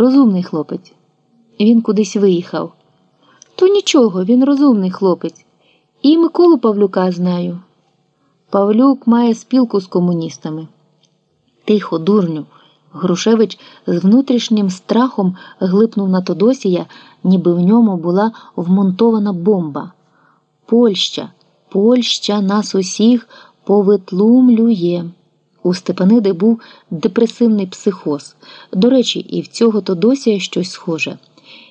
Розумний хлопець. Він кудись виїхав. То нічого, він розумний хлопець. І Миколу Павлюка знаю. Павлюк має спілку з комуністами. Тихо, дурню. Грушевич з внутрішнім страхом глипнув на Тодосія, ніби в ньому була вмонтована бомба. Польща, Польща нас усіх повитлумлює. У Степаниди був депресивний психоз. До речі, і в цього Тодосія щось схоже.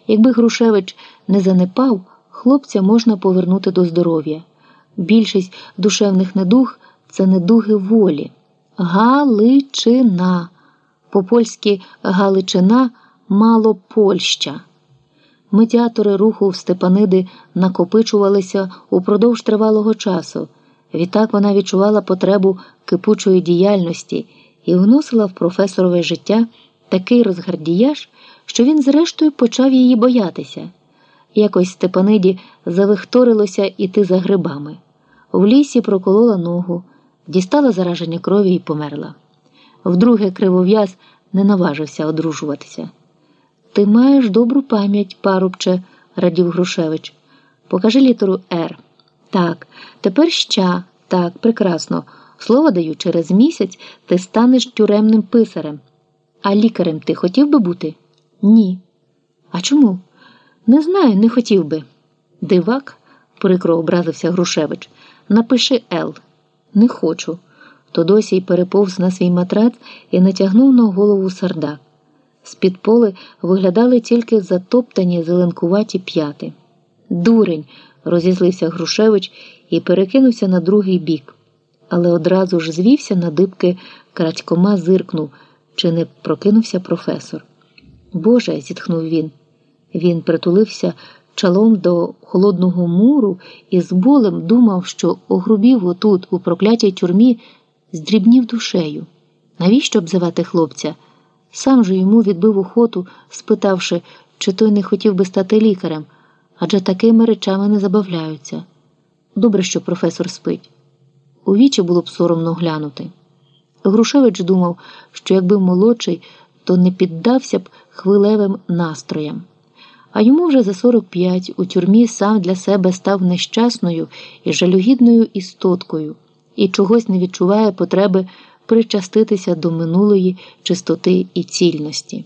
Якби Грушевич не занепав, хлопця можна повернути до здоров'я. Більшість душевних недуг це недуги волі. Галичина. По-польськи Галичина мало Польща. Медіатори руху в Степаниди накопичувалися упродовж тривалого часу. Відтак вона відчувала потребу кипучої діяльності і вносила в професорове життя такий розгардіяж, що він, зрештою, почав її боятися. Якось Степаниді завихторилося іти за грибами. В лісі проколола ногу, дістала зараження крові і померла. Вдруге кривов'яз не наважився одружуватися. Ти маєш добру пам'ять, парубче, радів Грушевич. Покажи літеру Р. Так, тепер ща, так, прекрасно. Слово даю, через місяць ти станеш тюремним писарем. А лікарем ти хотів би бути? Ні. А чому? Не знаю, не хотів би. Дивак, прикро образився Грушевич. Напиши Л. Не хочу. Тодосій переповз на свій матрац і натягнув на голову сардак. З-під поли виглядали тільки затоптані зеленкуваті п'яти. Дурень, розізлився Грушевич і перекинувся на другий бік, але одразу ж звівся на дибки, крадькома зиркнув, чи не прокинувся професор. Боже, зітхнув він. Він притулився чалом до холодного муру і з болем думав, що огрубів отут, у проклятій тюрмі, здрібнів душею. Навіщо обзивати хлопця? Сам же йому відбив охоту, спитавши, чи той не хотів би стати лікарем, адже такими речами не забавляються. Добре, що професор спить. У вічі було б соромно глянути. Грушевич думав, що якби молодший, то не піддався б хвилевим настроям. А йому вже за 45 у тюрмі сам для себе став нещасною і жалюгідною істоткою і чогось не відчуває потреби причаститися до минулої чистоти і цільності.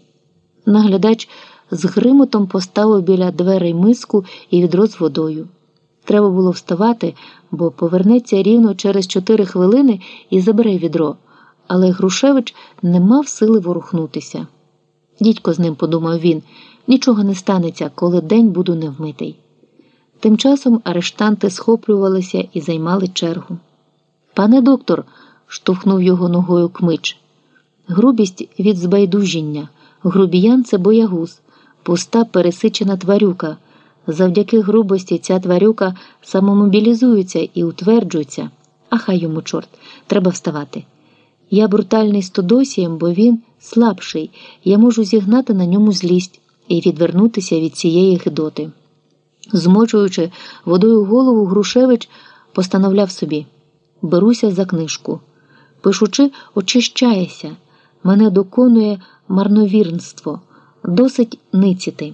Наглядач з гримотом поставив біля дверей миску і відро з водою. Треба було вставати, бо повернеться рівно через чотири хвилини і забере відро, але Грушевич не мав сили ворухнутися. Дідько з ним, подумав він, нічого не станеться, коли день буду невмитий. Тим часом арештанти схоплювалися і займали чергу. Пане доктор, штовхнув його ногою кмич. Грубість від збайдужіння, грубіян це боягуз, пуста пересичена тварюка. Завдяки грубості ця тварюка самомобілізується і утверджується. А хай йому чорт, треба вставати. Я брутальний з Тодосієм, бо він слабший, я можу зігнати на ньому злість і відвернутися від цієї гидоти. Змочуючи водою голову, Грушевич постановляв собі беруся за книжку. Пишучи, очищаєся, мене доконує марновірнство, досить ниціти.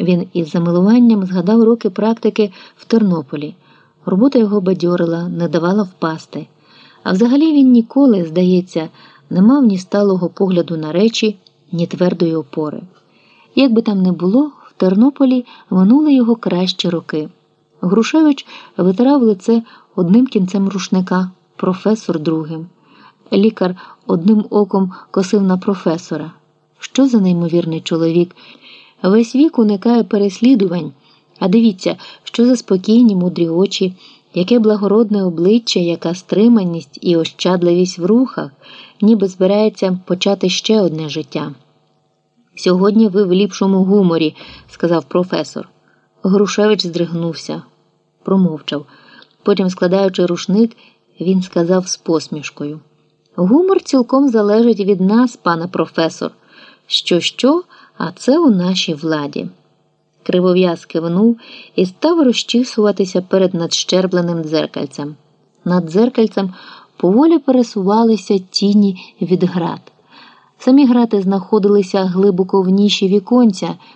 Він із замилуванням згадав роки практики в Тернополі. Робота його бадьорила, не давала впасти. А взагалі він ніколи, здається, не мав ні сталого погляду на речі, ні твердої опори. Як би там не було, в Тернополі минули його кращі роки. Грушевич витирав лице одним кінцем рушника, професор другим. Лікар одним оком косив на професора. Що за неймовірний чоловік? Весь вік уникає переслідувань. А дивіться, що за спокійні мудрі очі, яке благородне обличчя, яка стриманість і ощадливість в рухах, ніби збирається почати ще одне життя. Сьогодні ви в ліпшому гуморі, сказав професор. Грушевич здригнувся, промовчав. Потім, складаючи рушник, він сказав з посмішкою: Гумор цілком залежить від нас, пане професор. Що, що, а це у нашій владі. Кривов'яз кивнув і став розчісуватися перед надщербленим дзеркальцем. Над дзеркальцем поволі пересувалися тіні від град. Самі грати знаходилися глибоко в ніші віконця,